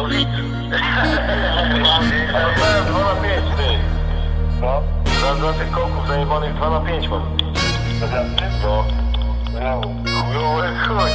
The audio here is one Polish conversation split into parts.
To na pięć, ty. No. Za, za tych koków zajebanych dwa na pięć mam. No. No. Chuj.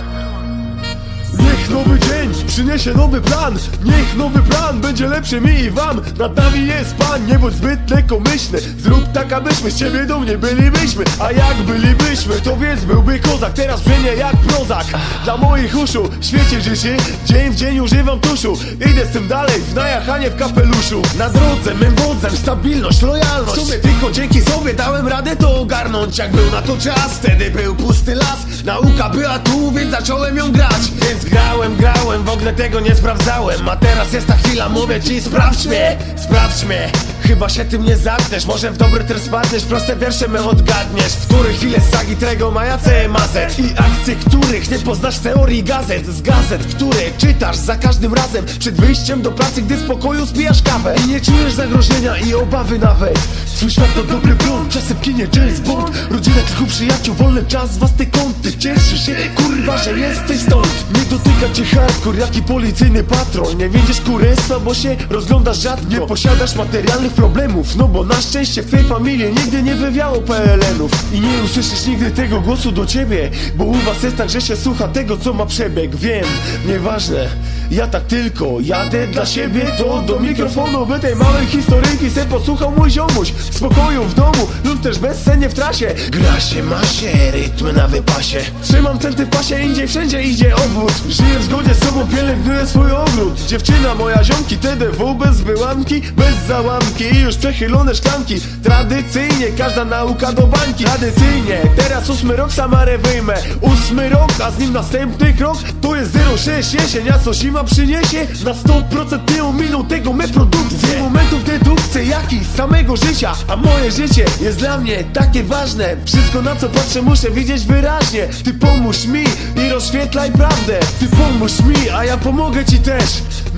Niech nowy dzień przyniesie nowy plan Niech nowy plan będzie lepszy mi i wam Nad nami jest pan, nie bądź zbyt lekkomyślny Zrób tak abyśmy z ciebie dumni byli byśmy A jak byli bylibyśmy, to więc byłby kozak Teraz brzmienie jak prozak. Dla moich uszu świecie życie Dzień w dzień używam tuszu. Idę z tym dalej, w najachanie w kapeluszu. Na drodze mym wodzem stabilność, lojalność. W sumie tylko dzięki sobie dałem radę to ogarnąć. Jak był na to czas, wtedy był pusty las. Nauka była tu, więc zacząłem ją grać. Więc grałem, grałem, w ogóle tego nie sprawdzałem. A teraz jest ta chwila, mówię ci sprawdź mnie Sprawdź mnie Chyba się tym nie zamkniesz, może w dobry tryb spadniesz Proste wiersze my odgadniesz. W których chwile sagi Trego majace mazet I akcje, których nie poznasz w teorii gazet. Z gazet, które czytasz za każdym razem. Przed wyjściem do pracy, gdy z pokoju spijasz kawę. I nie czujesz zagrożenia i obawy nawet. Twój świat to dobry prąd, czasem kinie James Bond. Rodzina, kilku przyjaciół, wolny czas, własne kąty Cieszysz się, kurwa, że jesteś stąd. Nie dotyka cię hardcore, jak i policyjny patrol Nie wiedziesz kurestwa, bo się rozglądasz rzadko. Nie posiadasz materialnych problemów No bo na szczęście w tej familii nigdy nie wywiało PLN-ów I nie usłyszysz nigdy tego głosu do ciebie Bo u was jest tak, że się słucha tego, co ma przebieg. Wiem, nieważne, ja tak tylko jadę dla siebie To do mikrofonu, by tej małej historyjki se posłuchał mój ziomuś. W spokoju w domu lub też bezsennie w trasie. Gra się, ma się, rytmy na wypasie. Trzymam centy w pasie, indziej wszędzie idzie obwód. Żyję w zgodzie z sobą, pielęgnuję swój ogród. Dziewczyna moja ziomki, TDW bez wyłamki Bez załamki i już przechylone szklanki. Tradycyjnie, każda nauka do bańki. Tradycyjnie, teraz ósmy rok Samarę wyjmę. Ósmy rok, a z nim następny krok. To jest 06 jesień, a co zima przyniesie? Na 100% nie ominą tego me produkcje momentów dedukcji jakichś samego życia. A moje życie jest dla mnie takie ważne. Wszystko na co patrzę muszę widzieć wyraźnie. Ty pomóż mi i rozświetlaj prawdę. Ty pomóż mi, a ja pomogę ci też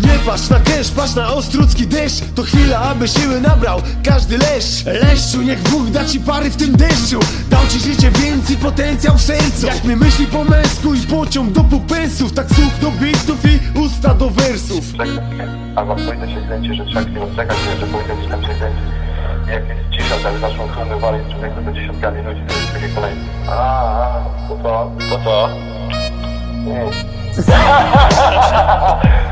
Nie patrz na cash, patrz na ostrucki deszcz To chwila, aby siły nabrał każdy leszcz Leszczu, niech Bóg da ci pary w tym deszczu Dał ci życie więcej potencjał w sercu Jak my myśli po męsku i pociąg do pupensów Tak słuch do bitów i usta do wersów Albo pójdę się kręci, że trzeba chwilę czekać, że pójdę gdzieś tam się kręci. Jak jest cisza, tak zaczną tłumy walić człowieku do dziesiątkami ludzi, to jest. A, to co? To co? Nie.